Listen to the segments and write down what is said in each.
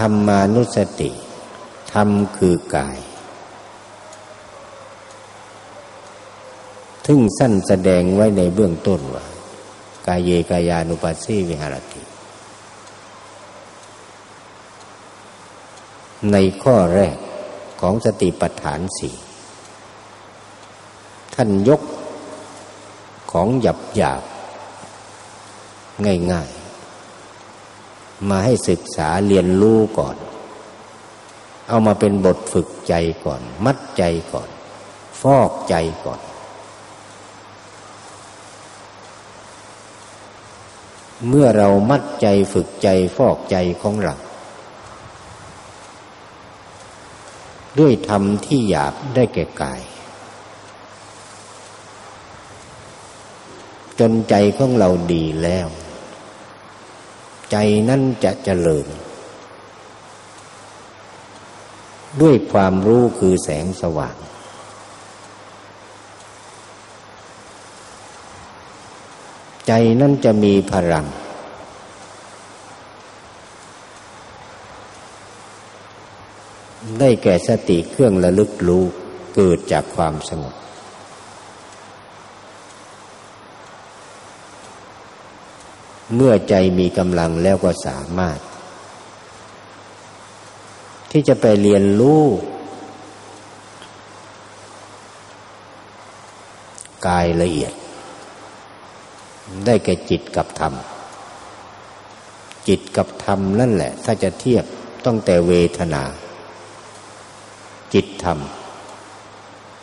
ธรรมานุสติธรรมคือกาย ทึ่งสั้นแสดงไว้ในเบื้องต้นว่า กายเยกายานุปัสสีวิหารติ ในข้อแรกของสติปัฏฐานสี่ท่านยกของหยับหยาบง่าย มาให้ศึกษาเรียนรู้ก่อน เอามาเป็นบทฝึกใจก่อน มัดใจก่อน ฟอกใจก่อน เมื่อเรามัดใจฝึกใจฟอกใจของเรา ด้วยธรรมที่หยาบได้แก่กาย จนใจของเราดีแล้ว ใจนั้นจะเจริญ ด้วยความรู้คือแสงสว่าง ใจนั้นจะมีพลังได้แก่สติเครื่องระลึกรู้เกิดจากความสงบ เมื่อใจมีกำลังแล้วก็สามารถ ที่จะไปเรียนรู้กายละเอียด ได้แก่จิตกับธรรม จิตกับธรรมนั่นแหละ ถ้าจะเทียบต้องแต่เวทนา จิตธรรม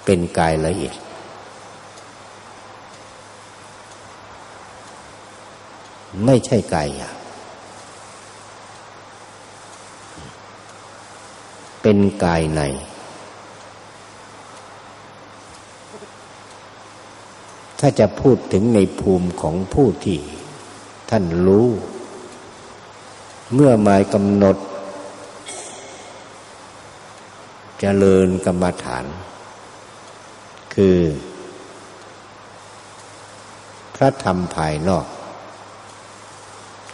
เป็นกายละเอียด ไม่ใช่กายหยาบเป็นกายใน ถ้าจะพูดถึงในภูมิของผู้ที่ท่านรู้ เมื่อมายกำหนดจเจริญกรรมฐาน คือ พระธรรมภายนอก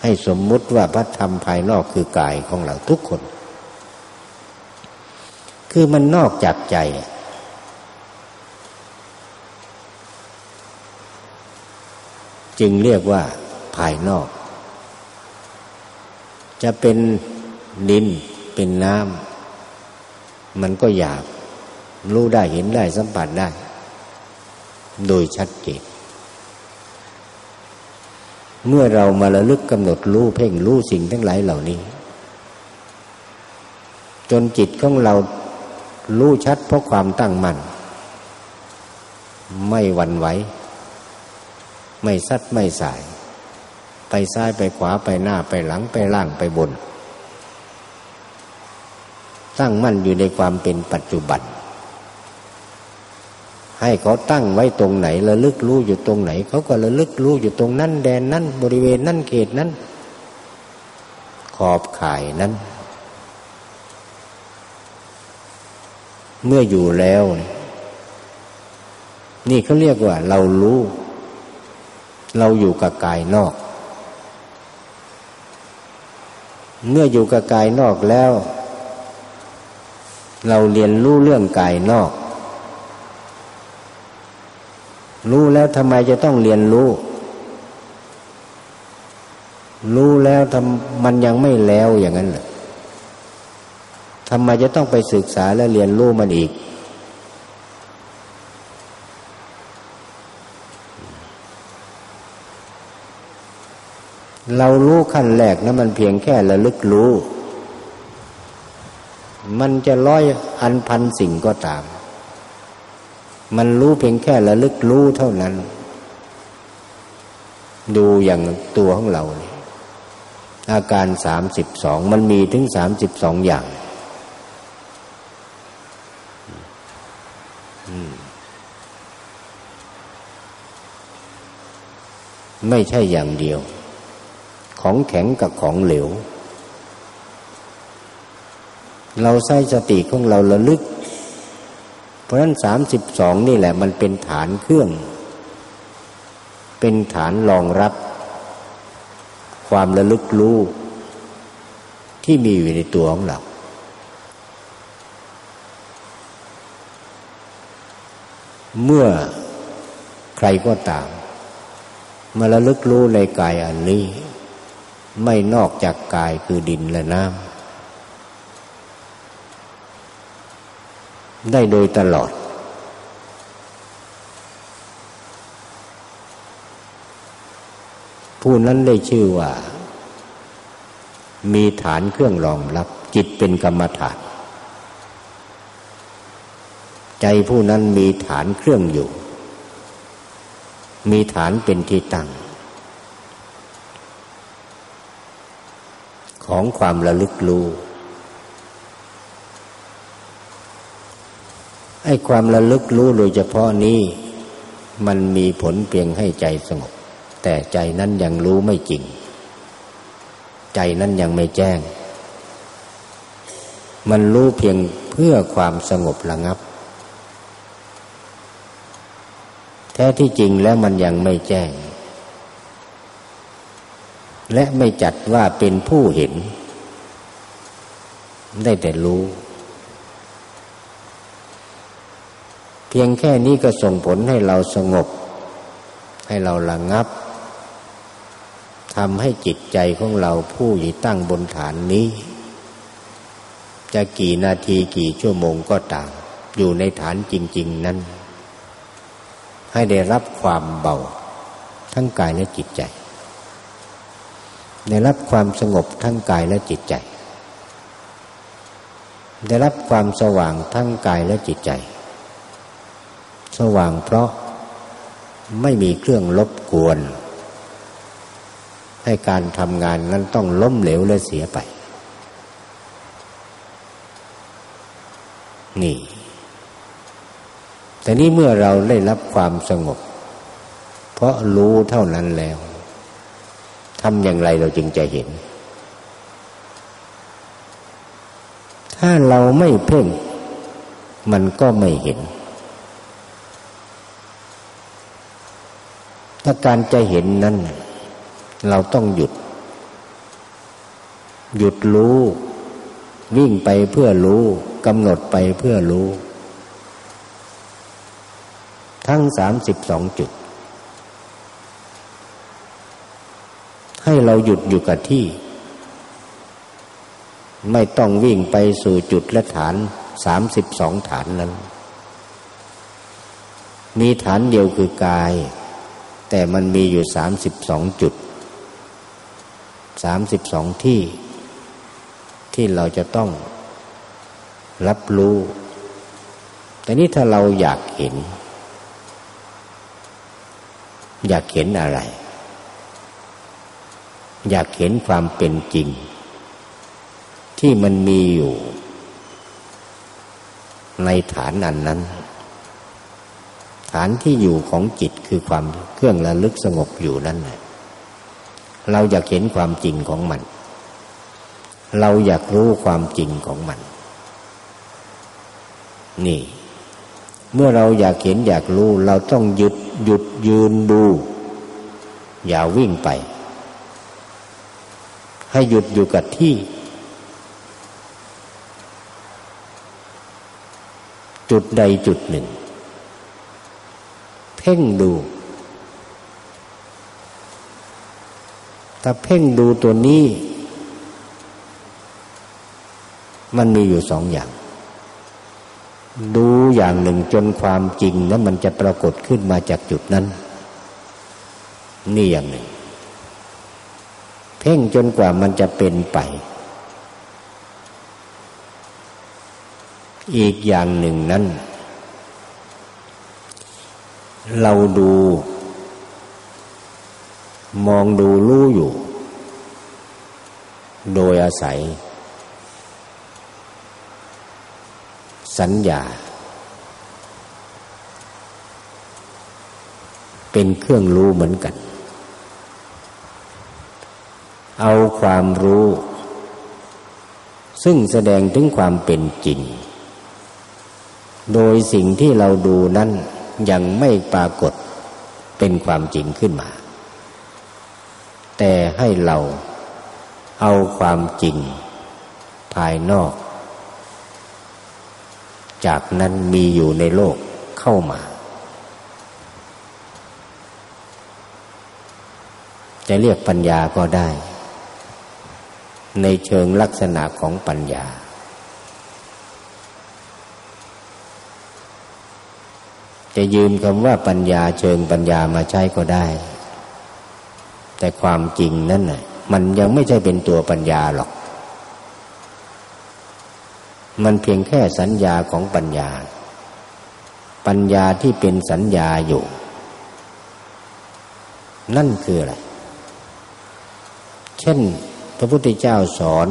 ให้สมมุติว่าพระธรรมภายนอกคือกายของเราทุกคน คือมันนอกจากใจ จึงเรียกว่าภายนอก จะเป็นดินเป็นน้ำมันก็อยากรู้ได้เห็นได้สัมผัสได้ โดยชัดเจน เมื่อเรามาระลึกกำหนดรู้เพ่งรู้สิ่งทั้งหลายเหล่านี้ จนจิตของเรารู้ชัดเพราะความตั้งมั่นไม่หวั่นไหว ไม่ซัดไม่สาย ไปซ้ายไปขวาไปหน้าไปหลังไปล่างไปบน ตั้งมั่นอยู่ในความเป็นปัจจุบัน ให้เขาตั้งไว้ตรงไหนระลึกรู้อยู่ตรงไหน เขาก็ระลึกรู้อยู่ตรงนั้นแดนนั้นบริเวณนั้นเขตนั้น ขอบข่ายนั้น เมื่ออยู่แล้ว นี่เขาเรียกว่า เรารู้ เราอยู่กับกายนอก เมื่ออยู่กับกายนอกแล้ว เราเรียนรู้เรื่องกายนอก รู้แล้วทำไมจะต้องเรียนรู้ รู้แล้วทำมันยังไม่แล้วอย่างนั้นเหรอทำไมจะต้องไปศึกษาและเรียนรู้มันอีก เรารู้ขั้นแรกนะมันเพียงแค่ระลึกรู้ มันจะร้อยอันพันสิ่งก็ตาม มันรู้เพียงแค่ระลึกรู้เท่านั้น ดูอย่างตัวของเราเนี่ยอาการสามสิบสองมันมีถึงสามสิบสองอย่างไม่ใช่อย่างเดียว ของแข็งกับของเหลว เราใช้สติของเราระลึก ราะฉะนั้นสามสิบสองนี่แหละมันเป็นฐานเครื่อง เป็นฐานรองรับ ความระลึกรู้ที่มีอยู่ในตัวของเราเมื่อใครก็ตาม มาระลึกรู้ในกายอันนี้ ไม่นอกจากกายคือดินและน้ำ ได้โดยตลอด ผู้นั้นได้ชื่อว่า มีฐานเครื่องรองรับ จิตเป็นกรรมฐาน ใจผู้นั้นมีฐานเครื่องอยู่ มีฐานเป็นที่ตั้ง ของความระลึกรู้ ไอ้ความระลึกรู้โดยเฉพาะนี้ มันมีผลเพียงให้ใจสงบ แต่ใจนั้นยังรู้ไม่จริง ใจนั้นยังไม่แจ้ง มันรู้เพียงเพื่อความสงบระงับ แท้ที่จริงแล้วมันยังไม่แจ้ง และไม่จัดว่าเป็นผู้เห็น ได้แต่รู้ พียงแค่นี้ก็ส่งผลให้เราสงบ ให้เราระงับทำให้จิตใจของเราผู้อยู่ตั้งบนฐานนี้ จะกี่นาทีกี่ชั่วโมงก็ตาม อยู่ในฐานจริง ๆ นั้น ให้ได้รับความเบา ทั้งกายและจิตใจ ได้รับความสงบทั้งกายและจิตใจ ได้รับความสว่างทั้งกายและจิตใจ สว่างเพราะไม่มีเครื่องลบกวน ให้การทำงานนั้นต้องล้มเหลวและเสียไป นี่ แต่นี้เมื่อเราได้รับความสงบ เพราะรู้เท่านั้นแล้วทำอย่างไรเราจึงจะเห็น ถ้าเราไม่เพ่ง มันก็ไม่เห็น ถ้าการจะเห็นนั้น เราต้องหยุด หยุดรู้ วิ่งไปเพื่อรู้กำหนดไปเพื่อรู้ ทั้งสามสิบสองจุด ให้เราหยุดอยู่กับที่ ไม่ต้องวิ่งไปสู่จุดและฐานสามสิบสองฐานนั้น มีฐานเดียวคือกาย แต่มันมีอยู่สามสิบสองจุดสามสิบสองที่ ที่เราจะต้องรับรู้ แต่นี้ถ้าเราอยากเห็น อยากเห็นอะไร อยากเห็นความเป็นจริง ที่มันมีอยู่ ในฐานอันนั้น ฐานที่อยู่ของจิตคือความเครื่องระลึกสงบอยู่นั่นแหละเราอยากเห็นความจริงของมัน เราอยากรู้ความจริงของมัน นี่ เมื่อเราอยากเห็นอยากรู้ เราต้องหยุดหยุดยืนดู อย่าวิ่งไป ให้หยุดอยู่กับที่ จุดใดจุดหนึ่ง เพ่งดู ถ้าเพ่งดูตัวนี้ มันมีอยู่สองอย่าง ดูอย่างหนึ่งจนความจริงนั้นมันจะปรากฏขึ้นมาจากจุดนั้น นี่อย่างหนึ่ง เพ่งจนกว่ามันจะเป็นไปอีกอย่างหนึ่งนั้น เราดู มองดูรู้อยู่ โดยอาศัย สัญญา เป็นเครื่องรู้เหมือนกัน เอาความรู้ ซึ่งแสดงถึงความเป็นจริง โดยสิ่งที่เราดูนั้น ยังไม่ปรากฏเป็นความจริงขึ้นมา แต่ให้เราเอาความจริงภายนอก จากนั้นมีอยู่ในโลกเข้ามา จะเรียกปัญญาก็ได้ ในเชิงลักษณะของปัญญา จะยืมคำว่าปัญญาเชิงปัญญามาใช้ก็ได้ แต่ความจริงนั่นน่ะมันยังไม่ใช่เป็นตัวปัญญาหรอก มันเพียงแค่สัญญาของปัญญา ปัญญาที่เป็นสัญญาอยู่ นั่นคืออะไร เช่น พระพุทธเจ้าสอน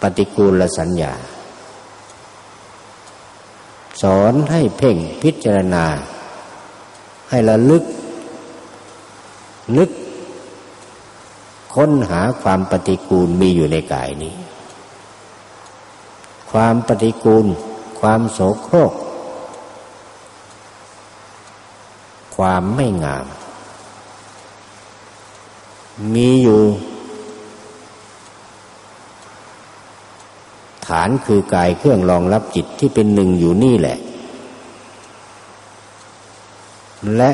ปฏิกูลสัญญา สอนให้เพ่งพิจารณา ให้ระลึก นึก ค้นหาความปฏิกูลมีอยู่ในกายนี้ ความปฏิกูล ความโสโครก ความไม่งาม มีอยู่ ฐานคือกายเครื่องรองรับจิตที่เป็นหนึ่งอยู่นี่แหละ และ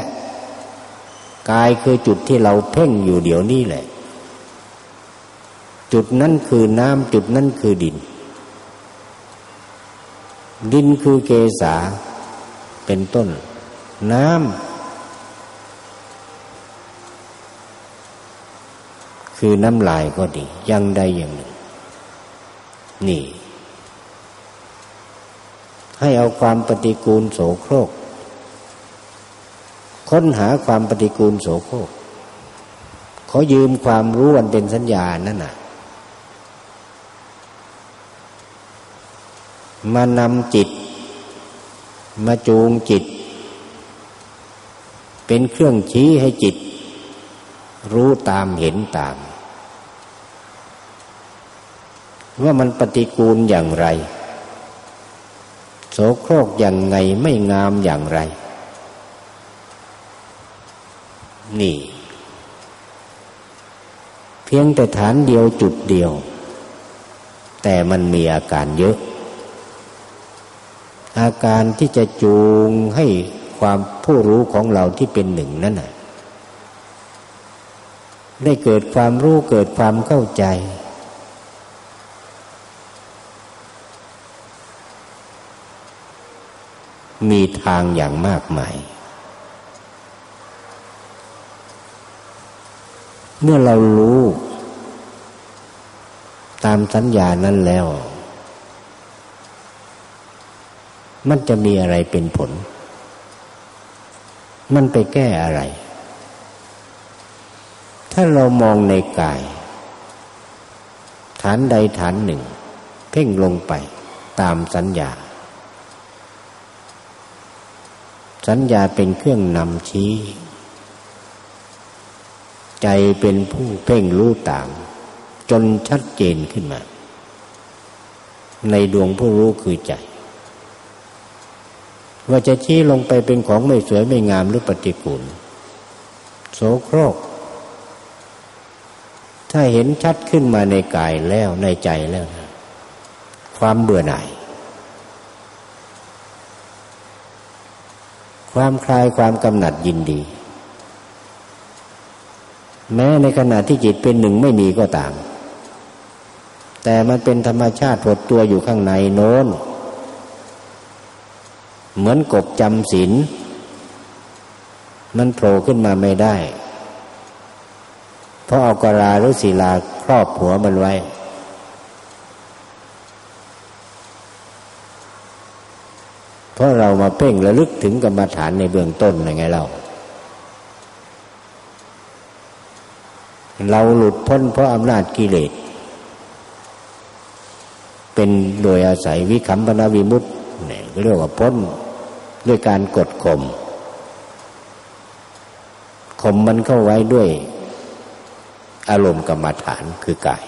กายคือจุดที่เราเพ่งอยู่เดี๋ยวนี้แหละ จุดนั้นคือน้ำจุดนั้นคือดิน ดินคือเกษาเป็นต้น น้ำคือน้ำลายก็ดียังใดอย่างหนึ่งนี่ ให้เอาความปฏิกูลโสโครก ค้นหาความปฏิกูลโสโครกเขายืมความรู้อันเป็นสัญญานั่นน่ะ มานำจิต มาจูงจิต เป็นเครื่องชี้ให้จิต รู้ตามเห็นตาม ว่ามันปฏิกูลอย่างไร โสโครกอย่างไงไม่งามอย่างไร นี่ เพียงแต่ฐานเดียวจุดเดียว แต่มันมีอาการเยอะ อาการที่จะจูงให้ความผู้รู้ของเราที่เป็นหนึ่งนั่นน่ะได้เกิดความรู้เกิดความเข้าใจ มีทางอย่างมากมาย เมื่อเรารู้ ตามสัญญานั้นแล้ว มันจะมีอะไรเป็นผล มันไปแก้อะไร ถ้าเรามองในกาย ฐานใดฐานหนึ่ง เพ่งลงไปตามสัญญา สัญญาเป็นเครื่องนำชี้ ใจเป็นผู้เพ่งรู้ตาม จนชัดเจนขึ้นมา ในดวงผู้รู้คือใจ ว่าจะชี้ลงไปเป็นของไม่สวยไม่งามหรือปฏิกูลโสโครก ถ้าเห็นชัดขึ้นมาในกายแล้วในใจแล้ว ความเบื่อหน่าย ความคลายความกำหนัดยินดี แม้ในขณะที่จิตเป็นหนึ่งไม่มีก็ตาม แต่มันเป็นธรรมชาติหดตัวอยู่ข้างในโน้น เหมือนกบจำศีลมันโผล่ขึ้นมาไม่ได้ เพราะเอากราหรือศีลาครอบหัวมันไว้ เพราะเรามาเพ่งระลึกถึงกรรมฐานในเบื้องต้นยังไงเรา เราหลุดพ้นเพราะอำนาจกิเลส เป็นโดยอาศัยวิคัมปนาวิมุตต์เนี่ยเรียกว่าพ้นด้วยการกดข่มข่มมันเข้าไว้ด้วยอารมณ์กรรมฐานคือกาย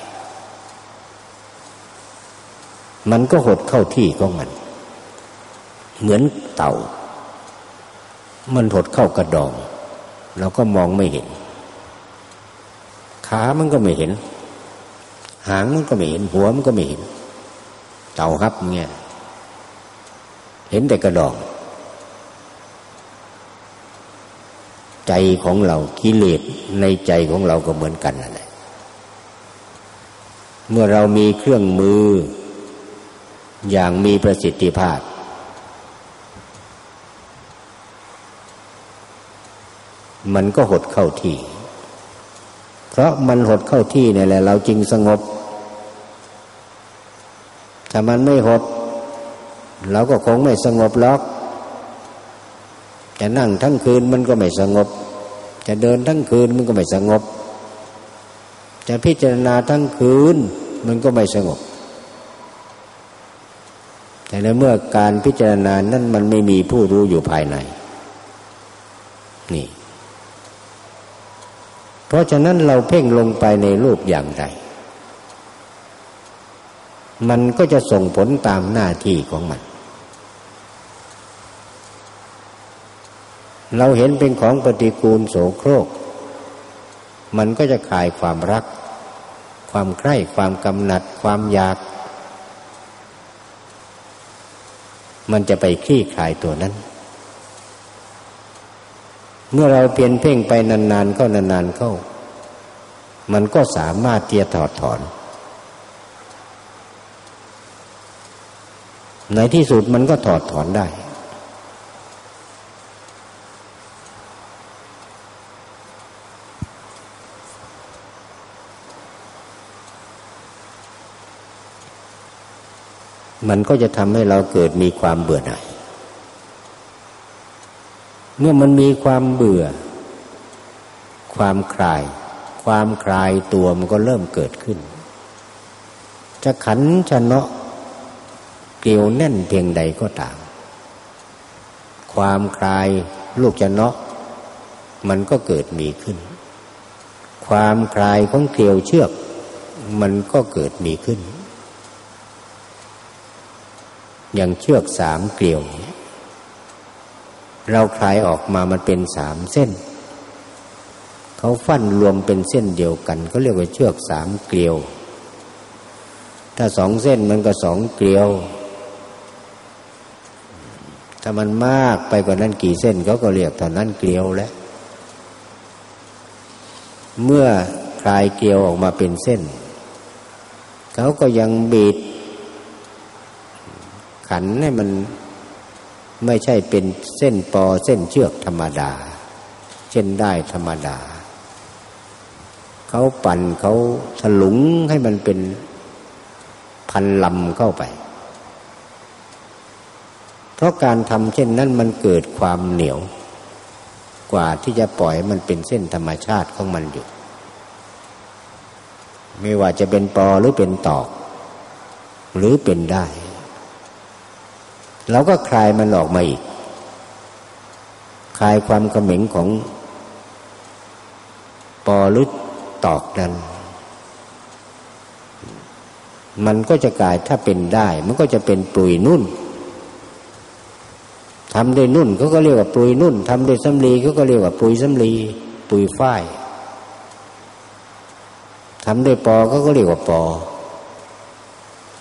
มันก็หดเข้าที่ของมัน เหมือนเต่า มันหดเข้ากระดองเราก็มองไม่เห็น ขามันก็ไม่เห็น หางมันก็ไม่เห็น หัวมันก็ไม่เห็น เต่าครับเงี้ยเห็นแต่กระดอง ใจของเรากิเลสในใจของเราก็เหมือนกันนั่นแหละเมื่อเรามีเครื่องมืออย่างมีประสิทธิภาพ มันก็หดเข้าที่ เพราะมันหดเข้าที่นี่แหละ เราจึงสงบ ถ้ามันไม่หด เราก็คงไม่สงบล็อกจะนั่งทั้งคืนมันก็ไม่สงบ จะเดินทั้งคืนมันก็ไม่สงบ จะพิจารณาทั้งคืนมันก็ไม่สงบ แต่ในเมื่อการพิจารณานั้นมันไม่มีผู้รู้อยู่ภายใน นี่ เพราะฉะนั้นเราเพ่งลงไปในรูปอย่างใดมันก็จะส่งผลตามหน้าที่ของมัน เราเห็นเป็นของปฏิกูลโสโครก มันก็จะขายความรัก ความใคร่ความกำหนัด ความอยาก มันจะไปคลี่คลายตัวนั้น เมื่อเราเปลี่ยนเพ่งไปนานๆเข้านานๆเข้า มันก็สามารถเตียถอดถอน ในที่สุดมันก็ถอดถอนได้ มันก็จะทำให้เราเกิดมีความเบื่อหน่าย เมื่อมันมีความเบื่อ ความคลาย ความคลายตัวมันก็เริ่มเกิดขึ้น จะขันชะเนาะเกลียวแน่นเพียงใดก็ตาม ความคลายลูกจะเนาะมันก็เกิดมีขึ้น ความคลายของเกลียวเชือก มันก็เกิดมีขึ้น อย่างเชือกสามเกลียวเเราคลายออกมามันเป็นสามเส้น เขาฟันรวมเป็นเส้นเดียวกันเขาเรียกว่าเชือกสามเกลียว ถ้าสองเส้นมันก็สองเกลียว ถ้ามันมากไปกว่านั้นกี่เส้นเขาก็เรียกเท่านั้นเกลียวแล้ว เมื่อคลายเกลียวออกมาเป็นเส้น เขาก็ยังบีดขันให้มัน ไม่ใช่เป็นเส้นปอเส้นเชือกธรรมดา เช่นได้ธรรมดา เขาปั่นเขาถลุงให้มันเป็นพันลำเข้าไป เพราะการทำเช่นนั้นมันเกิดความเหนียว กว่าที่จะปล่อยมันเป็นเส้นธรรมชาติของมันอยู่ ไม่ว่าจะเป็นปอหรือเป็นตอก หรือเป็นได้ เราก็คลายมันออกมาอีก คลายความกระเหม็งของปอลึกตอกนั้นมันก็จะกลายถ้าเป็นได้ มันก็จะเป็นปุยนุ่นทำด้วยนุ่นเขาก็เรียกว่าปุยนุ่นทำด้วยสำลีเขาก็เรียกว่าปุยสำลีปุยฝ้ายทำด้วยปอเขาก็เรียกว่าปอ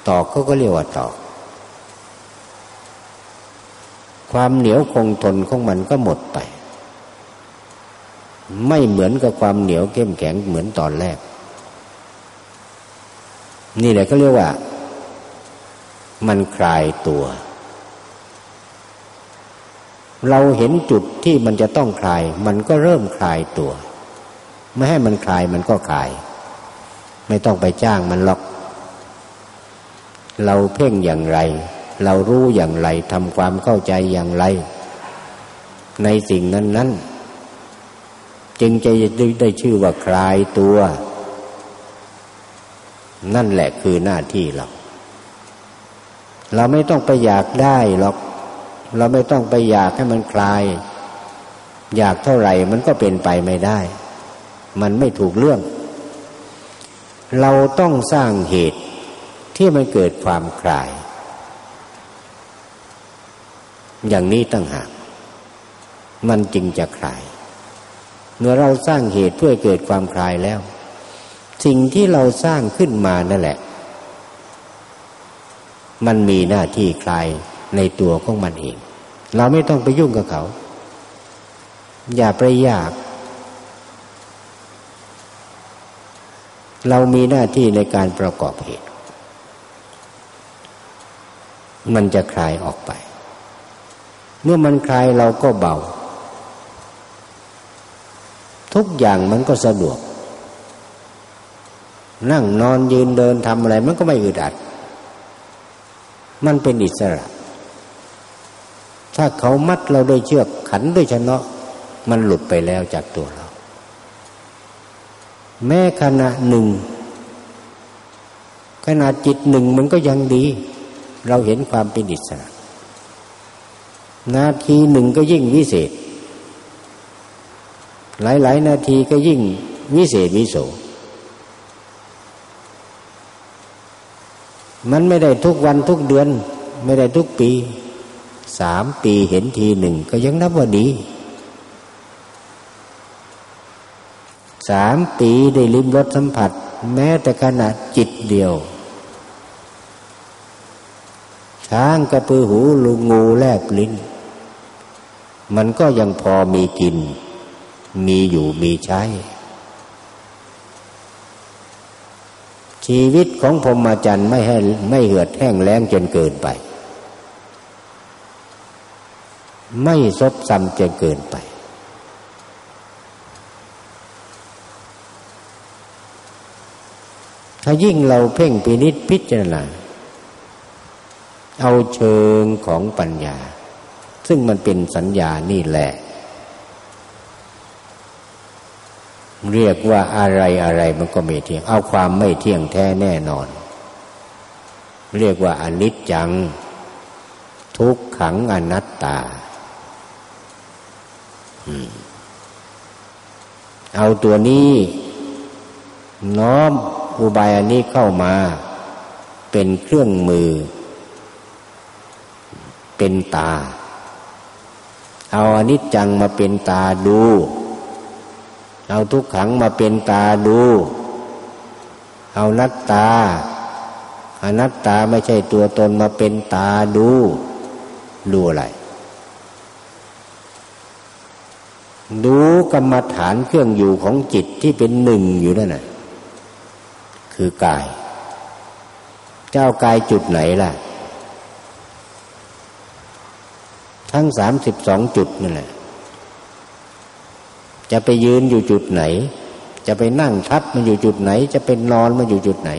ตอกเขาก็เรียกว่าตอก ความเหนียวคงทนของมันก็หมดไป ไม่เหมือนกับความเหนียวเข้มแข็งเหมือนตอนแรก นี่แหละก็เรียกว่า มันคลายตัว เราเห็นจุดที่มันจะต้องคลาย มันก็เริ่มคลายตัว ไม่ให้มันคลายมันก็คลาย ไม่ต้องไปจ้างมันหรอก เราเพ่งอย่างไร เรารู้อย่างไรทำความเข้าใจอย่างไร ในสิ่งนั้นนั้นจึงจะได้ชื่อว่าคลายตัว นั่นแหละคือหน้าที่เรา เราไม่ต้องไปอยากได้หรอก เราไม่ต้องไปอยากให้มันคลาย อยากเท่าไหร่มันก็เป็นไปไม่ได้ มันไม่ถูกเรื่อง เราต้องสร้างเหตุที่มันเกิดความคลาย อย่างนี้ตั้งหากมันจึงจะคลาย เมื่อเราสร้างเหตุเพื่อเกิดความคลายแล้ว สิ่งที่เราสร้างขึ้นมานั่นแหละ มันมีหน้าที่คลายในตัวของมันเอง เราไม่ต้องไปยุ่งกับเขา อย่าไปยาก เรามีหน้าที่ในการประกอบเหตุ มันจะคลายออกไป เมื่อมันคลายเราก็เบา ทุกอย่างมันก็สะดวก นั่งนอนยืนเดินทำอะไร มันก็ไม่อึดอัด มันเป็นอิสระ ถ้าเขามัดเราด้วยเชือกขันด้วยชนะมันหลุดไปแล้วจากตัวเรา แม้ขณะหนึ่งขณะจิตหนึ่งมันก็ยังดี เราเห็นความเป็นอิสระ นาทีหนึ่งก็ยิ่งวิเศษ หลาย ๆ นาทีก็ยิ่งวิเศษวิโสมันไม่ได้ทุกวันทุกเดือน ไม่ได้ทุกปี สามปีเห็นทีหนึ่งก็ยังนับว่าดีสามปีได้ลิ้มรสสัมผัส แม้แต่ขณะจิตเดียว ช้างกระพือหูลูงูแลบลิ้น มันก็ยังพอมีกิน มีอยู่มีใช้ ชีวิตของพรหมจรรย์ไม่ให้ไม่เหือดแห้งแล้งจนเกินไป ไม่ซบซ้ำจนเกินไป ถ้ายิ่งเราเพ่งปินิษพิจารณาเอาเชิงของปัญญา ซึ่งมันเป็นสัญญานี่แหละ เรียกว่าอะไรอะไรมันก็ไม่เที่ยง เอาความไม่เที่ยงแท้แน่นอน เรียกว่าอนิจจัง ทุกขังอนัตตาเอาตัวนี้น้อมอุบายอันนี้เข้ามา เป็นเครื่องมือ เป็นตา เอาอนิจจังมาเป็นตาดู เอาทุกขังมาเป็นตาดู เอานัตตาอนัตตาไม่ใช่ตัวตนมาเป็นตาดู ดูอะไร ดูกรรมฐานเครื่องอยู่ของจิตที่เป็นหนึ่งอยู่นั่นน่ะคือกาย เจ้ากายจุดไหนล่ะ ทั้งสามสิบสองจุดนั่นแหละ จะไปยืนอยู่จุดไหน จะไปนั่งทับมันอยู่จุดไหน จะเป็นนอนมันอยู่จุดไหน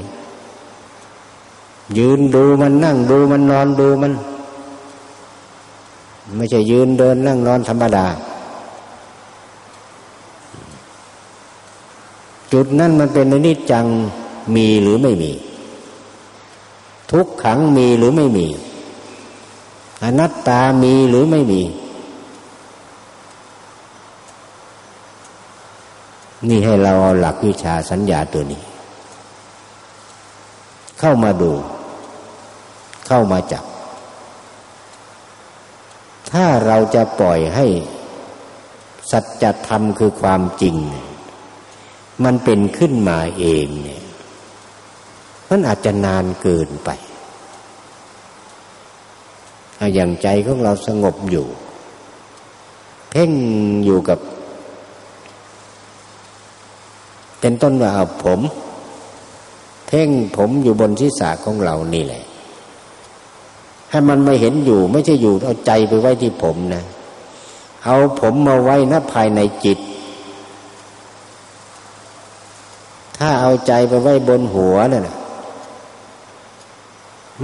ยืนดูมันนั่งดูมันนอนดูมัน ไม่ใช่ยืนเดินนั่งนอนธรรมดา จุดนั้นมันเป็นอนิจจังมีหรือไม่มี ทุกขังมีหรือไม่มี อนัตตามีหรือไม่มี นี่ให้เราเอาหลักวิชาสัญญาตัวนี้ เข้ามาดู เข้ามาจับ ถ้าเราจะปล่อยให้ สัจธรรมคือความจริง มันเป็นขึ้นมาเองเนี่ยมันอาจจะนานเกินไป อย่างใจของเราสงบอยู่ เพ่งอยู่กับ เป็นต้นว่าผม เพ่งผมอยู่บนศีรษะของเรานี่แหละ ให้มันไม่เห็นอยู่ ไม่ใช่อยู่เอาใจไปไว้ที่ผมนะ เอาผมมาไว้นะภายในจิต ถ้าเอาใจไปไว้บนหัวนะ่ะ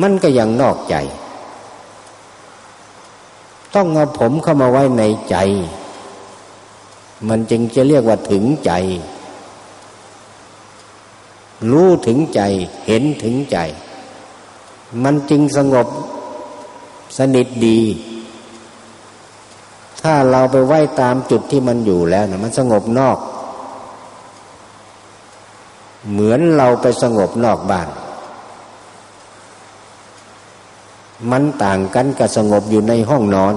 มันก็ยังนอกใจ ต้องเอาผมเข้ามาไว้ในใจ มันจึงจะเรียกว่าถึงใจ รู้ถึงใจ เห็นถึงใจ มันจึงสงบสนิทดี ถ้าเราไปไหว้ตามจุดที่มันอยู่แล้วนะมันสงบนอก เหมือนเราไปสงบนอกบ้าน มันต่างกันกับสงบอยู่ในห้องนอน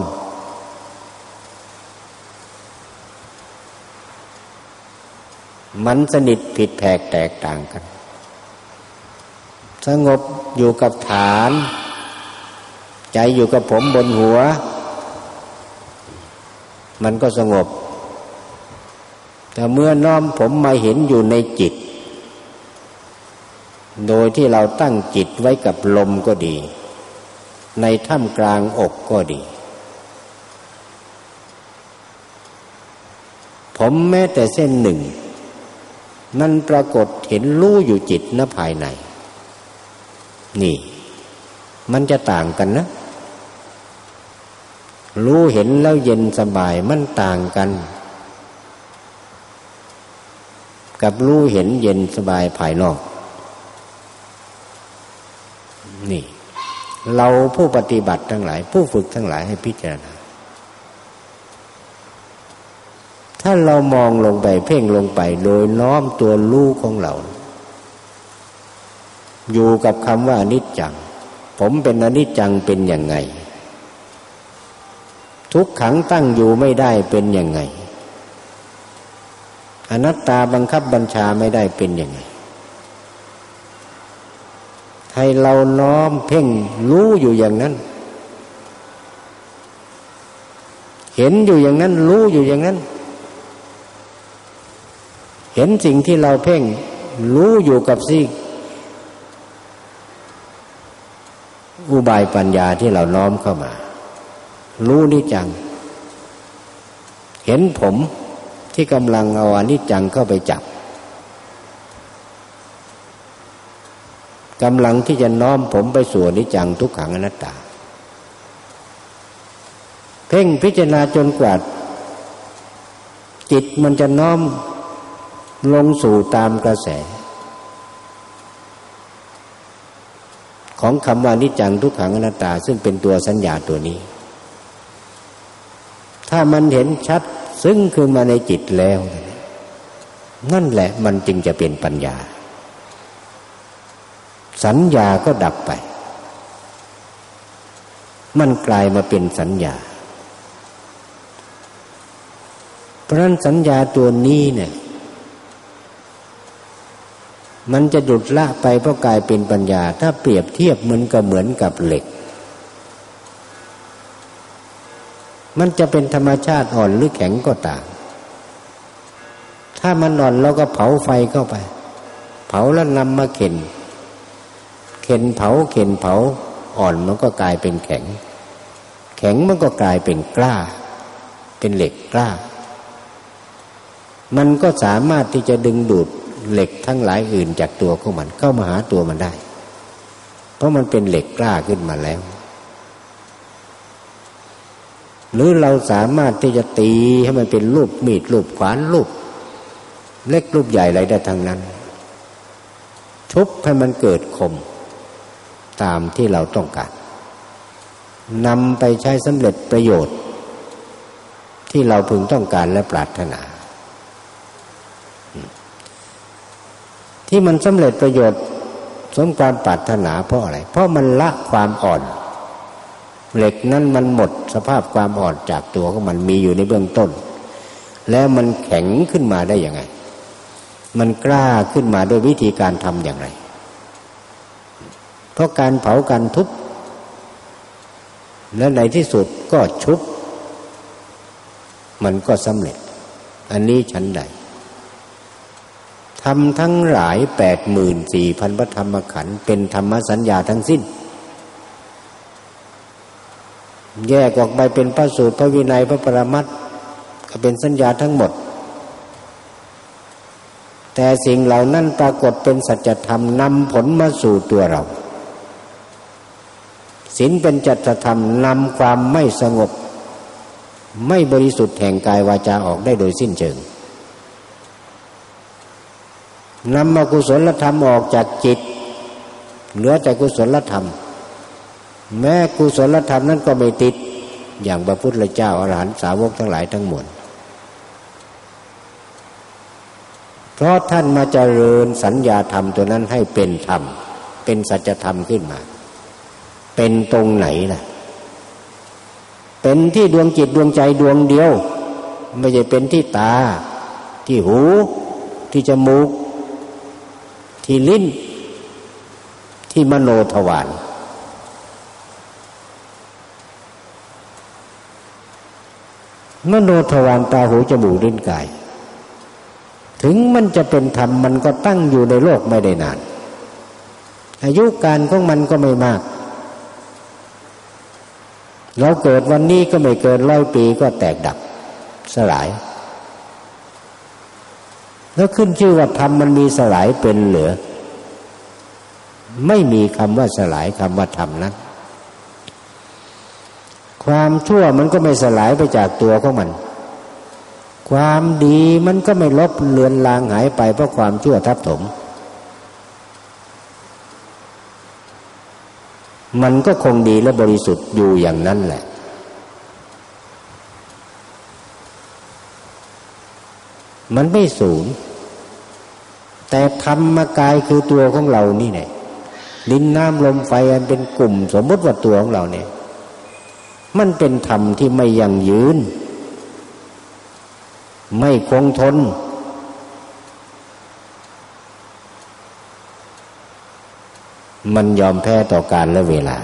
มมันสนิทผิดแผกแตกต่างกัน สงบอยู่กับฐาน ใจอยู่กับผมบนหัว มันก็สงบ แต่เมื่อน้อมผมมาเห็นอยู่ในจิตโดยที่เราตั้งจิตไว้กับลมก็ดี ในถ้ำกลางอกก็ดี ผมแม้แต่เส้นหนึ่ง นั่นปรากฏเห็นรู้อยู่จิตนะภายใน นี่ มันจะต่างกันนะ รู้เห็นแล้วเย็นสบายมันต่างกัน กับรู้เห็นเย็นสบายภายนอก นี่ เราผู้ปฏิบัติทั้งหลาย ผู้ฝึกทั้งหลายให้พิจารณา ถ้าเรามองลงไปเพ่งลงไป โดยน้อมตัวรู้ของเรา อยู่กับคำว่าอนิจจัง ผมเป็นอนิจจังเป็นอย่างไง ทุกขังตั้งอยู่ไม่ได้เป็นอย่างไงอนัตตาบังคับบัญชาไม่ได้เป็นอย่างไง ให้เราน้อมเพ่งรู้อยู่อย่างนั้น เห็นอยู่อย่างนั้น รู้อยู่อย่างนั้น เห็นสิ่งที่เราเพ่ง รู้อยู่กับสิ่งอุบายปัญญาที่เราน้อมเข้ามา รู้นิจัง เห็นผมที่กำลังเอาอนิจจังเข้าไปจับ กำลังที่จะน้อมผมไปสู่นิจังทุกขังอนัตตา เพ่งพิจารณาจนกว่า จิตมันจะน้อมลงสู่ตามกระแส ของคำว่านิจังทุกขังอนัตตา ซึ่งเป็นตัวสัญญาตัวนี้ ถ้ามันเห็นชัดซึ่งคือมาในจิตแล้ว นั่นแหละมันจึงจะเป็นปัญญา สัญญาก็ดับไป มันกลายมาเป็นสัญญา เพราะนั้นสัญญาตัวนี้เนี่ย มันจะหยุดละไปเพราะกลายเป็นปัญญา ถ้าเปรียบเทียบมันก็เหมือนกับเหล็ก มันจะเป็นธรรมชาติอ่อนหรือแข็งก็ต่าง ถ้ามันอ่อนเราก็เผาไฟเข้าไป เผาแล้วนำมาเข็น เข็นเผาเข็นเผาอ่อนมันก็กลายเป็นแข็ง แข็งมันก็กลายเป็นกล้า เป็นเหล็กกล้า มันก็สามารถที่จะดึงดูดเหล็กทั้งหลายอื่นจากตัวของมันเข้ามาหาตัวมันได้ เพราะมันเป็นเหล็กกล้าขึ้นมาแล้ว หรือเราสามารถที่จะตีให้มันเป็นรูปมีดรูปขวานรูปเล็กรูปใหญ่อะไรได้ทั้งนั้น ทุบให้มันเกิดคม ตามที่เราต้องการนำไปใช้สำเร็จประโยชน์ ที่เราพึงต้องการและปรารถนา ที่มันสำเร็จประโยชน์ สมความปรารถนาเพราะอะไร เพราะมันละความอ่อน เหล็กนั้นมันหมดสภาพความอ่อนจากตัวของมันมีอยู่ในเบื้องต้น แล้วมันแข็งขึ้นมาได้ยังไง มันกล้าขึ้นมาด้วยวิธีการทำอย่างไร เพราะการเผาการทุบ และในที่สุดก็ชุบ มันก็สำเร็จ อันนี้ชั้นใดทำทั้งหลายแปดหมื่นสี่พันพระธรรมขันธ์เป็นธรรมสัญญาทั้งสิ้น แยกออกไปเป็นพระสูตรพระวินัยพระปรมัตก็เป็นสัญญาทั้งหมด แต่สิ่งเหล่านั้นปรากฏเป็นสัจธรรมนำผลมาสู่ตัวเรา ศีลเป็นจัตธรรมนำความไม่สงบ ไม่บริสุทธิ์แห่งกายวาจาออกได้โดยสิ้นเชิงนำมากุศลธรรมออกจากจิต เหลือแต่กุศลธรรม แม้กุศลธรรมนั้นก็ไม่ติด อย่างพระพุทธเจ้าอรหันตสาวกทั้งหลายทั้งมวลเพราะท่านมาเจริญสัญญาธรรมตัวนั้นให้เป็นธรรม เป็นสัจธรรมขึ้นมา เป็นตรงไหนล่ะ เป็นที่ดวงจิตดวงใจดวงเดียว ไม่ใช่เป็นที่ตา ที่หูที่ที่จมูก ที่ลิ้น ที่มโนทวารมโนทวารตาหูจมูกลิ้นกาย ถึงมันจะเป็นธรรมมันก็ตั้งอยู่ในโลกไม่ได้นาน อายุการของมันก็ไม่มาก เราเกิดวันนี้ก็ไม่เกินร้อยปีก็แตกดับสลาย แล้วขึ้นชื่อว่าธรรมมันมีสลายเป็นเหลือ ไม่มีคำว่าสลายคำว่าธรรมนั้น ความชั่วมันก็ไม่สลายไปจากตัวของมัน ความดีมันก็ไม่ลบเลือนลางหายไปเพราะความชั่วทับถม มันก็คงดีและบริสุทธิ์อยู่อย่างนั้นแหละ มันไม่สูญแต่ธรรมกายคือตัวของเรานี่เนี่ยดินน้ำลมไฟอันเป็นกลุ่ม สมมติว่าตัวของเราเนี่ย มันเป็นธรรมที่ไม่ยั่งยืน ไม่คงทน มันยอมแพ้ต่อการและเวลา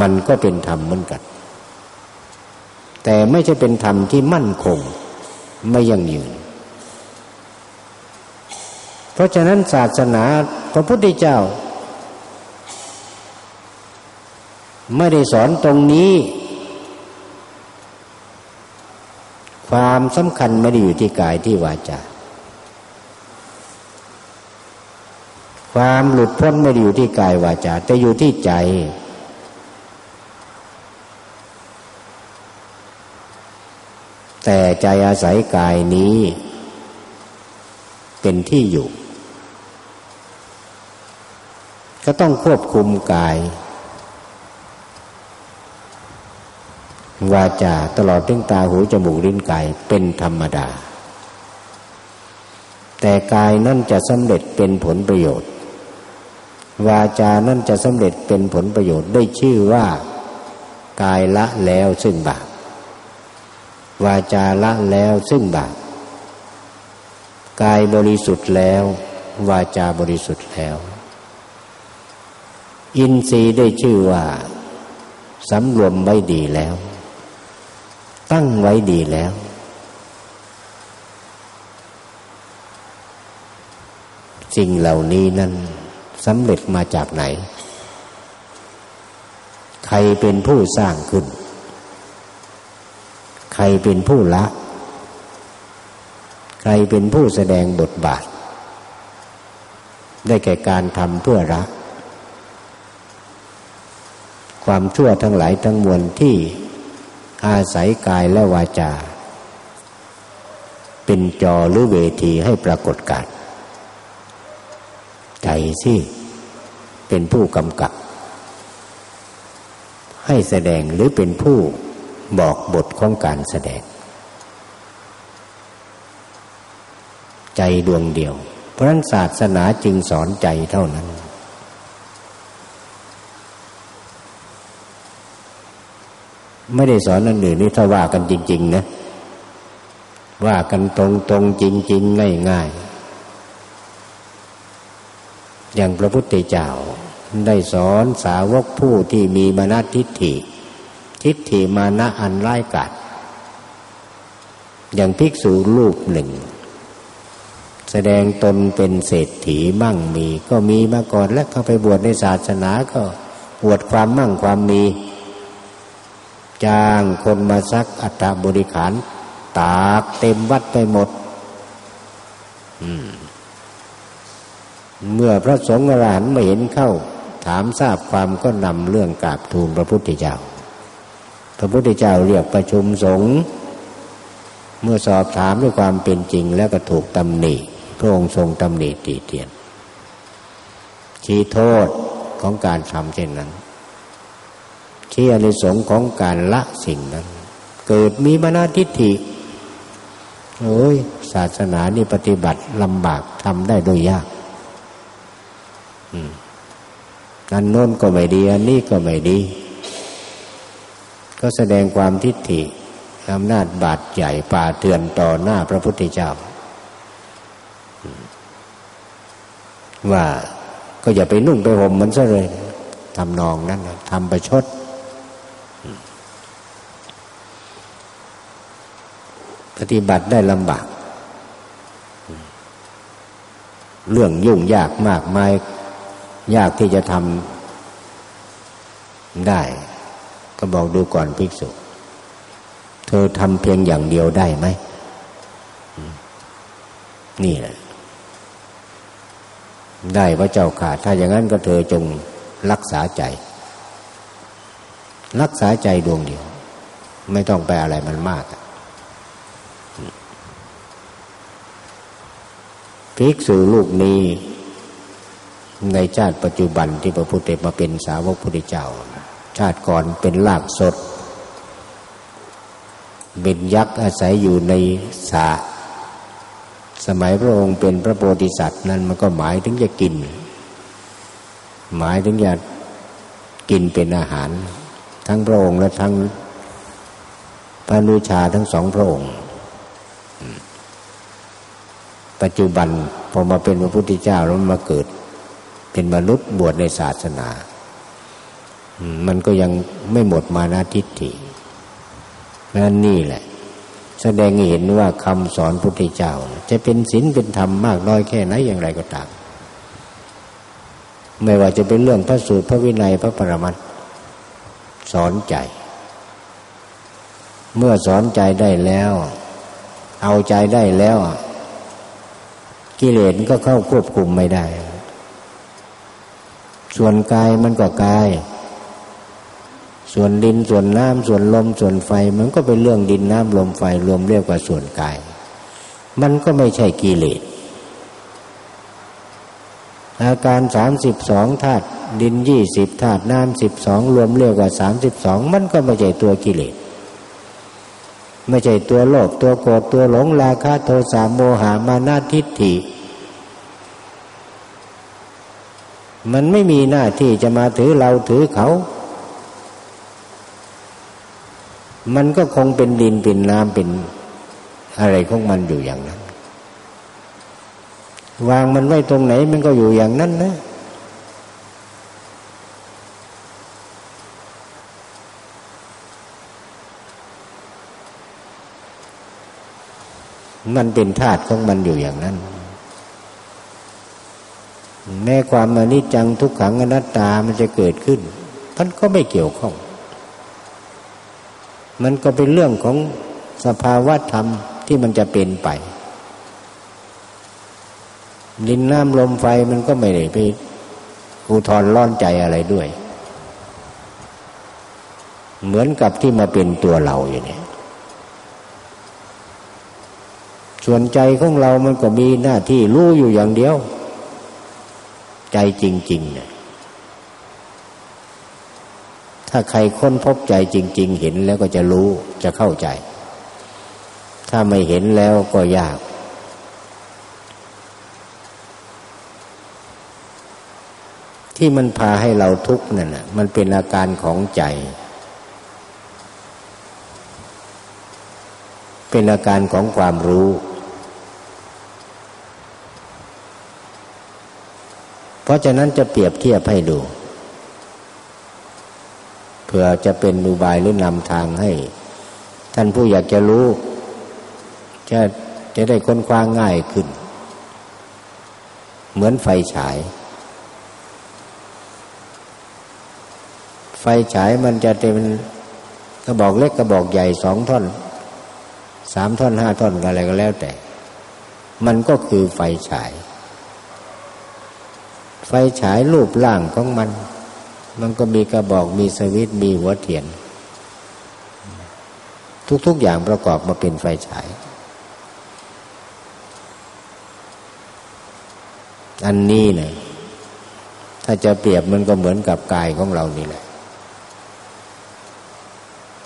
มันก็เป็นธรรมเหมือนกัน แต่ไม่ใช่เป็นธรรมที่มั่นคง ไม่ยั่งยืน เพราะฉะนั้นศาสนาพระพุทธเจ้า ไม่ได้สอนตรงนี้ ความสำคัญไม่ได้อยู่ที่กายที่วาจา ความหลุดพ้นไม่ได้อยู่ที่กายวาจาแต่อยู่ที่ใจ แต่ใจอาศัยกายนี้ เป็นที่อยู่ ก็ต้องควบคุมกาย วาจาตลอดถึงตาหูจมูกลิ้นกายเป็นธรรมดาแต่กายนั่นจะสำเร็จเป็นผลประโยชน์ วาจานั่นจะสำเร็จเป็นผลประโยชน์ได้ชื่อว่ากายละแล้วซึ่งบาปวาจาละแล้วซึ่งบาปกายบริสุทธิ์แล้ว วาจาบริสุทธิ์แล้ว อินทรีย์ได้ชื่อว่าสำรวมไว้ดีแล้ว ตั้งไว้ดีแล้ว สิ่งเหล่านี้นั้น สำเร็จมาจากไหน ใครเป็นผู้สร้างขึ้น ใครเป็นผู้ละ ใครเป็นผู้แสดงบทบาท ได้แก่การทำเพื่อละความชั่วทั้งหลายทั้งมวลที่อาศัยกายและวาจา เป็นจอหรือเวทีให้ปรากฏการ ใจสิเป็นผู้กำกับ ให้แสดงหรือเป็นผู้บอกบทของการแสดง ใจดวงเดียว เพราะนั้นศาสนาจึงสอนใจเท่านั้น ไม่ได้สอนอันอื่นนี่ถ้าว่ากันจริง ๆ นะ ว่ากันตรงๆจริง ๆ ง่าย ๆ อย่างพระพุทธเจ้าได้สอนสาวกผู้ที่มีมานะทิฏฐิ ทิฏฐิมานะอันไร้กัดอย่างภิกษุรูปหนึ่ง แสดงตนเป็นเศรษฐีมั่งมี ก็มีมาก่อนและเข้าไปบวชในศาสนาก็บวชความมั่งความมี จ้างคนมาซักอัฐบริขาร ตากเต็มวัดไปหมด เมื่อพระสงฆ์อรหันต์ไม่เห็นเข้า ถามทราบความก็นำเรื่องกราบทูลพระพุทธเจ้า พระพุทธเจ้าเรียกประชุมสงฆ์เมื่อสอบถามด้วยความเป็นจริงแล้วก็ถูกตำหนิพระองค์ทรงตำหนิตีเตียน ชี้โทษของการทำเช่นนั้นที่อนิสงส์ของการละสิ่งนั้น เกิดมีมนาทิฏฐิโอ้ยศาสนานี่ปฏิบัติลำบากทำได้โดยยาก อันโน้นก็ไม่ดี อันนี้ก็ไม่ดี ก็แสดงความทิฏฐิอำนาจบาดใหญ่ป่าเตือนต่อหน้าพระพุทธเจ้า ว่าก็อย่าไปนุ่งไปห่มมันซะเลยทำนองนั้นทำประชด ปฏิบัติได้ลำบาก เรื่องยุ่งยากมากมาย ยากที่จะทำได้ ก็บอกดูก่อนภิกษุ เธอทำเพียงอย่างเดียวได้ไหม นี่แหละได้พระเจ้าค่ะ ถ้าอย่างนั้นก็เธอจงรักษาใจ รักษาใจดวงเดียว ไม่ต้องไปอะไรมันมากภิกษุลูกนี้ ในชาติปัจจุบันที่พระพุทธมาเป็นสาวกพุทธเจ้า ชาติก่อนเป็นลากสด เป็นยักษ์อาศัยอยู่ในสาสมัยพระองค์เป็นพระโพธิสัตว์นั้นมันก็หมายถึงจะกิน หมายถึงจะกินเป็นอาหาร ทั้งพระองค์และทั้งพระนุชาทั้งสองพระองค์ ปัจจุบันพอมาเป็นพระพุทธเจ้าแล้วมาเกิด เป็นมนุษย์บวชในศาสนา มันก็ยังไม่หมดมานาทิฏฐินั่นนี่แหละ แสดงเห็นว่าคำสอนพุทธเจ้า จะเป็นศีลเป็นธรรมมากน้อยแค่ไหนอย่างไรก็ตาม ไม่ว่าจะเป็นเรื่องพระสูตรพระวินัยพระปรมัตสอนใจ เมื่อสอนใจได้แล้ว เอาใจได้แล้ว กิเลสก็เข้าควบคุมไม่ได้ ส่วนกายมันก็กาย ส่วนดินส่วนน้ำส่วนลมส่วนไฟ มันก็เป็นเรื่องดินน้ำลมไฟรวมเรียกว่าส่วนกาย มันก็ไม่ใช่กิเลสอาการสามสิบสองธาตุดินยี่สิบธาตุน้ำสิบสองรวมเรียกว่าสามสิบสองมันก็ไม่ใช่ตัวกิเลสไม่ใช่ตัวโลภตัวโกรธตัวหลงราคะโทสะโมหามานาทิฏฐิ มันไม่มีหน้าที่จะมาถือเราถือเขา มันก็คงเป็นดินเป็นน้ำเป็นอะไรของมันอยู่อย่างนั้น วางมันไว้ตรงไหนมันก็อยู่อย่างนั้นนะมันเป็นธาตุของมันอยู่อย่างนั้น แม้ความอนิจจังทุกขังอนัตตามันจะเกิดขึ้นมันก็ไม่เกี่ยวข้อง มันก็เป็นเรื่องของสภาวะธรรมที่มันจะเป็นไปดินน้ำลมไฟมันก็ไม่ได้ไปอุทรร้อนใจอะไรด้วย เหมือนกับที่มาเป็นตัวเราอย่างนี้ส่วนใจของเรามันก็มีหน้าที่รู้อยู่อย่างเดียว ใจจริงๆเนี่ยถ้าใครค้นพบใจจริง ๆ เห็นแล้วก็จะรู้จะเข้าใจ ถ้าไม่เห็นแล้วก็ยาก ที่มันพาให้เราทุกข์นั่นนะมันเป็นอาการของใจ เป็นอาการของความรู้ เพราะฉะนั้นจะเปรียบเทียบให้ดูเพื่อจะเป็นอุบายหรือนำทางให้ ท่านผู้อยากจะรู้ จะจะได้ค้นคว้าง่ายขึ้น เหมือนไฟฉาย ไฟฉายมันจะเป็นกระบอกเล็กกระบอกใหญ่สองท่อนสามท่อนห้าท่อนอะไรก็แล้วแต่ มันก็คือไฟฉาย ไฟฉายรูปร่างของมัน มันก็มีกระบอกมีสวิตมีหัวเทียน ทุก ๆ อย่างประกอบมาเป็นไฟฉาย อันนี้เนี่ยถ้าจะเปรียบมันก็เหมือนกับกายของเรานี่แหละ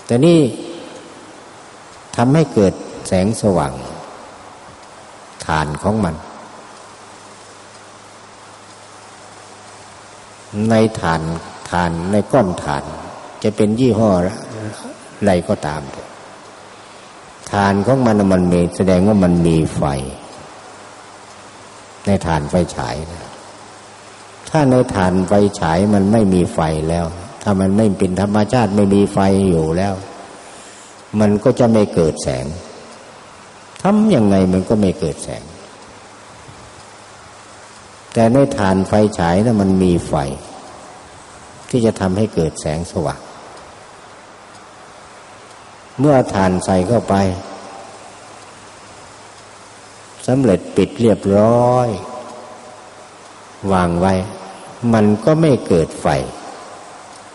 แต่นี่ทำให้เกิดแสงสว่างฐานของมัน ในฐานฐานในก้อนฐาน จะเป็นยี่ห้ออะไรก็ตามฐานของมันมันมีแสดงว่ามันมีไฟ ในฐานไฟฉายนะถ้าในฐานไฟฉายมันไม่มีไฟแล้ว ถ้ามันไม่เป็นธรรมชาติไม่มีไฟอยู่แล้ว มันก็จะไม่เกิดแสงทำยังไงมันก็ไม่เกิดแสง แต่ในฐานไฟฉายนะั้นมันมีไฟ ที่จะทำให้เกิดแสงสว่าง เมื่อฐานใส่เข้าไปสำเร็จปิดเรียบร้อย วางไว้ มันก็ไม่เกิดไฟ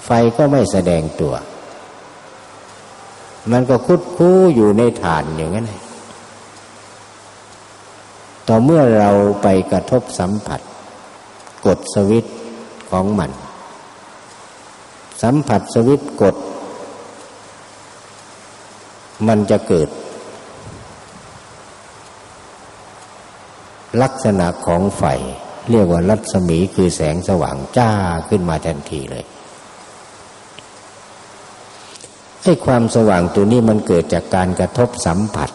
ไฟก็ไม่แสดงตัว มันก็คุดคู่อยู่ในฐานอย่างนั้น ต่อเมื่อเราไปกระทบสัมผัส กดสวิตของมัน สัมผัสสวิตกด มันจะเกิด ลักษณะของไฟเรียกว่ารัศมีคือแสงสว่างจ้าขึ้นมาทันทีเลยให้ความสว่างตัวนี้มันเกิดจากการกระทบสัมผัส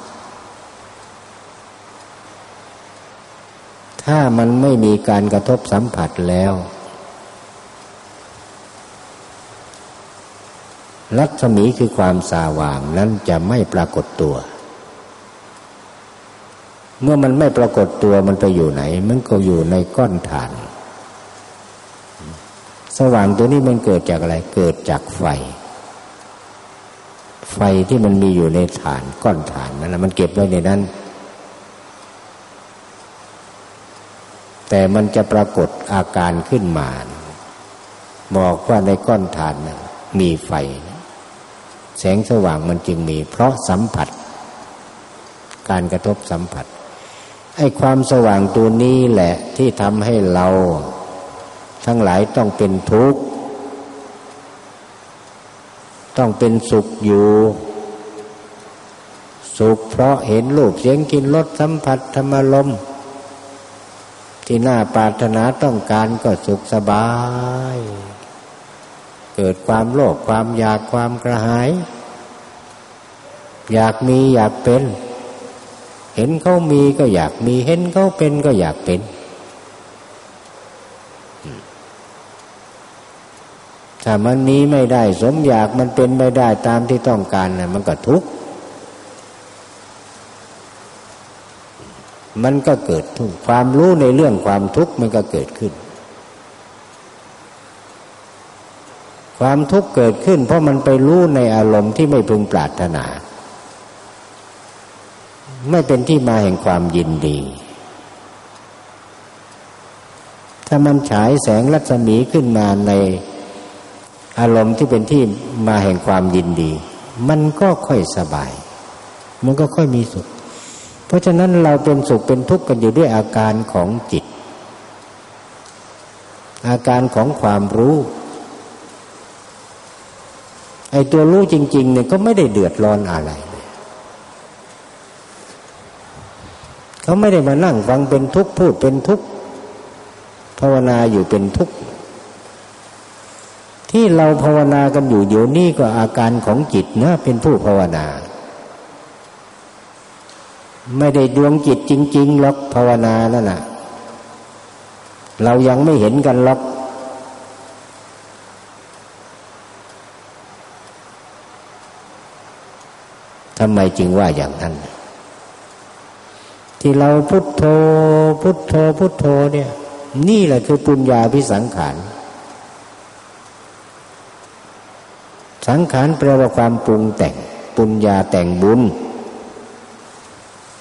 ถ้ามันไม่มีการกระทบสัมผัสแล้วรัศมีคือความสาว่างนั้นจะไม่ปรากฏตัว เมื่อมันไม่ปรากฏตัวมันไปอยู่ไหน มันก็อยู่ในก้อนฐาน สว่างตัวนี้มันเกิดจากอะไร เกิดจากไฟ ไฟที่มันมีอยู่ในฐานก้อนฐานนั่นแหละมันเก็บไว้ในนั้น แต่มันจะปรากฏอาการขึ้นมา บอกว่าในก้อนฐานนะมีไฟ แสงสว่างมันจึงมี เพราะสัมผัส การกระทบสัมผัสไอ้ความสว่างตัวนี้แหละที่ทำให้เรา ทั้งหลายต้องเป็นทุกข์ ต้องเป็นสุขอยู่ สุขเพราะเห็นรูปเสียงกินรสสัมผัสธรรมลม ที่น่าปรารถนาต้องการก็สุขสบาย เกิดความโลภความอยากความกระหาย อยากมีอยากเป็น เห็นเขามีก็อยากมีเห็นเขาเป็นก็อยากเป็นถ้ามันนี้ไม่ได้สมอยากมันเป็นไม่ได้ตามที่ต้องการนะมันก็ทุกข์ มันก็เกิดทุกข์ความรู้ในเรื่องความทุกข์มันก็เกิดขึ้น ความทุกข์เกิดขึ้น เพราะมันไปรู้ในอารมณ์ที่ไม่พึงปรารถนา ไม่เป็นที่มาแห่งความยินดี ถ้ามันฉายแสงรัศมีขึ้นมาในอารมณ์ที่เป็นที่มาแห่งความยินดี มันก็ค่อยสบาย มันก็ค่อยมีสุข เพราะฉะนั้นเราเป็นสุขเป็นทุกข์กันอยู่ด้วยอาการของจิต อาการของความรู้ ไอ้ตัวรู้จริง ๆ เนี่ยก็ไม่ได้เดือดร้อนอะไรเขาไม่ได้มานั่งฟังเป็นทุกข์พูดเป็นทุกข์ภาวนาอยู่เป็นทุกข์ที่เราภาวนากันอยู่เดี๋ยวนี้ก็อาการของจิตนะเป็นผู้ภาวนา ไม่ได้ดวงจิตจริงๆหรอกภาวนานั่นน่ะ เรายังไม่เห็นกันหรอกทำไมจึงว่าอย่างนั้น ที่เราพุทโธ พุทโธ พุทโธเนี่ย นี่แหละคือปุญญาพิสังขาร สังขารแปลว่าความปรุงแต่ง ปุญญาแต่งบุญ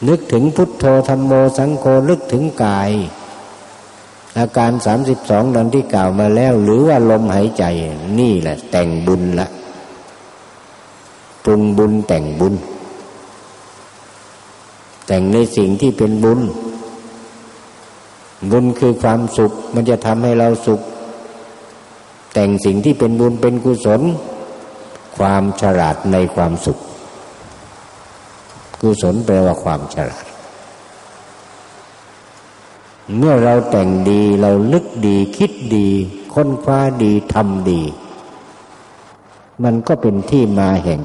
นึกถึงพุทโธธรรมโมสังโฆนึกถึงกาย อาการสามสิบสองดังที่กล่าวมาแล้ว หรือว่าลมหายใจนี่แหละ แต่งบุญละปรุงบุญแต่งบุญ แต่งในสิ่งที่เป็นบุญ บุญคือความสุข มันจะทำให้เราสุข แต่งสิ่งที่เป็นบุญเป็นกุศล ความฉลาดในความสุข กุศลแปลว่าความฉลาด เมื่อเราแต่งดีเราลึกดีคิดดี ค้นคว้าดีทำดี มันก็เป็นที่มาแห่ง